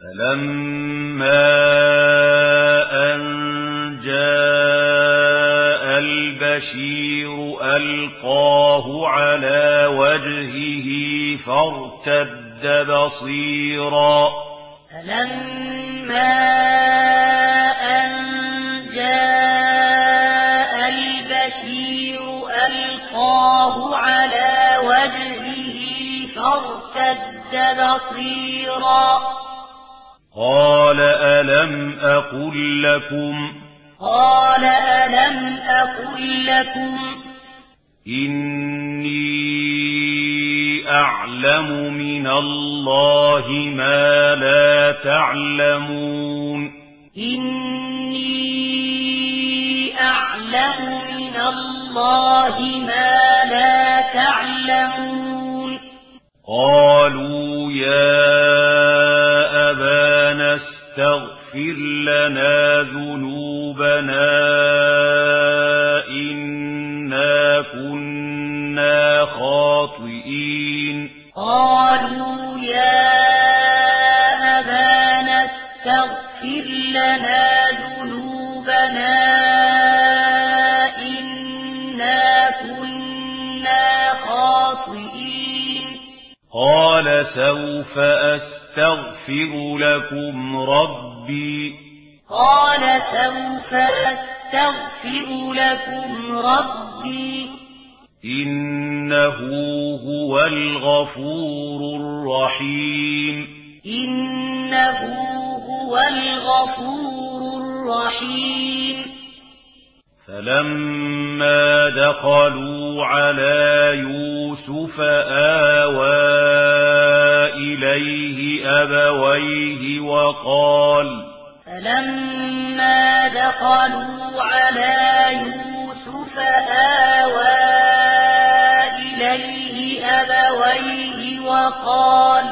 فلما أن جاء البشير ألقاه على وجهه فارتد بصيرا فلما أن جاء البشير ألقاه على وجهه فارتد بصيرا قال ألم أقل لكم قال ألم أقل لكم إني أعلم من الله ما لا تعلمون إني أعلم من الله ما لا تعلمون قالوا يا تغفر لنا ذنوبنا إنا كنا خاطئين. قالوا يا أبانا تغفر لنا ذنوبنا فسوف أستغفر لكم ربي. قال سوف أستغفر لكم ربي. إنه هو الغفور الرحيم. إنه هو الغفور الرحيم. فلما دخلوا على يوسف آوى إليه أبويه وقال فلما دخلوا على يوسف آوى إليه أبويه وقال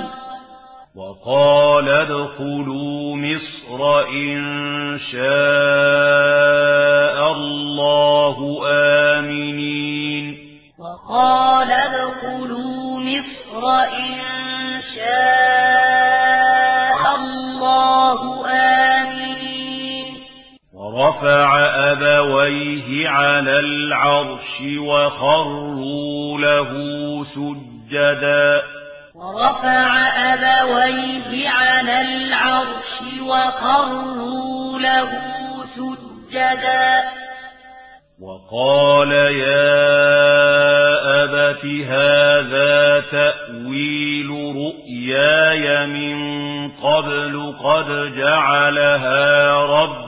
وقال ادخلوا مصر إن شاء ورفع أبويه على العرش وخروا له سجدا. ورفع أبويه على العرش وخروا له سجدا. وقال يا أبت هذا تأويل رؤياي من قبل قد جعلها رب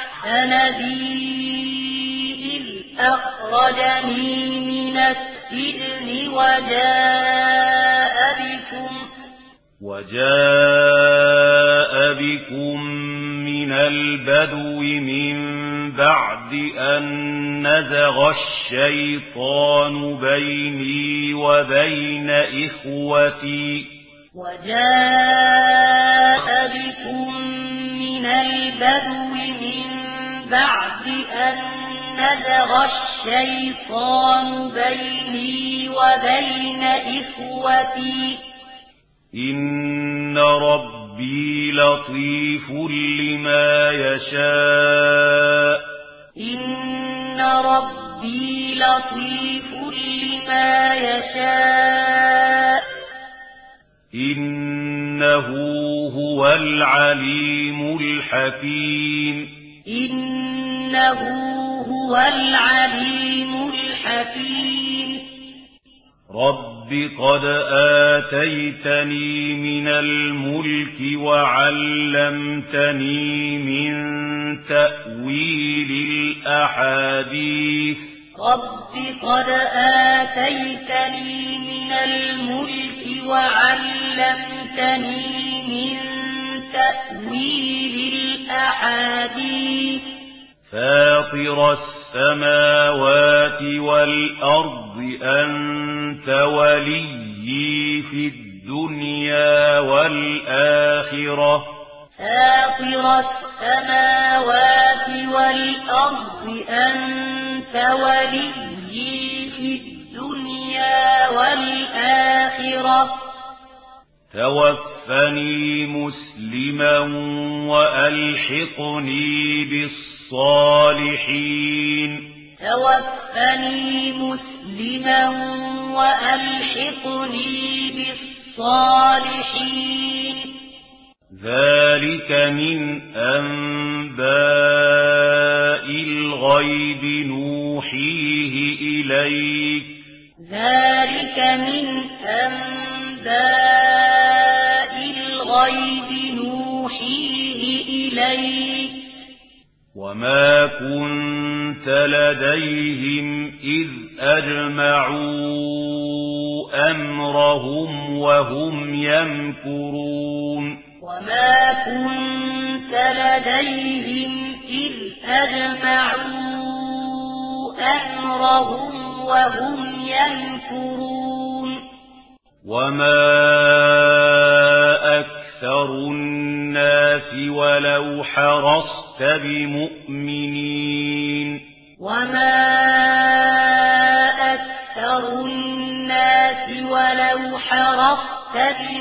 أحسن بي إذ أخرجني من السجن وجاء بكم وجاء بكم من البدو من بعد أن نزغ الشيطان بيني وبين إخوتي وجاء بكم من البدو بعد أن نزغ الشيطان بيني وبين إخوتي. إن ربي لطيف لما يشاء. إن ربي لطيف لما يشاء. إنه هو العليم الحكيم. إنه إنه هو العليم الحكيم. رب قد آتيتني من الملك وعلمتني من تأويل الأحاديث. رب قد آتيتني من الملك وعلمتني من تأويل الأحاديث. فاطر السماوات والأرض أنت ولي في الدنيا والآخرة. فاطر السماوات والأرض أنت ولي في الدنيا والآخرة. توفر توفني مسلما وألحقني بالصالحين. توفني مسلما وألحقني بالصالحين. ذلك من أنباء الغيب نوحيه إليك. ذلك من أنباء وما كنت لديهم إذ أجمعوا أمرهم وهم يمكرون وما كنت لديهم إذ أجمعوا أمرهم وهم يمكرون وما أكثر الناس ولو حرص بمؤمنين وما أكثر الناس ولو حرفت بمؤمنين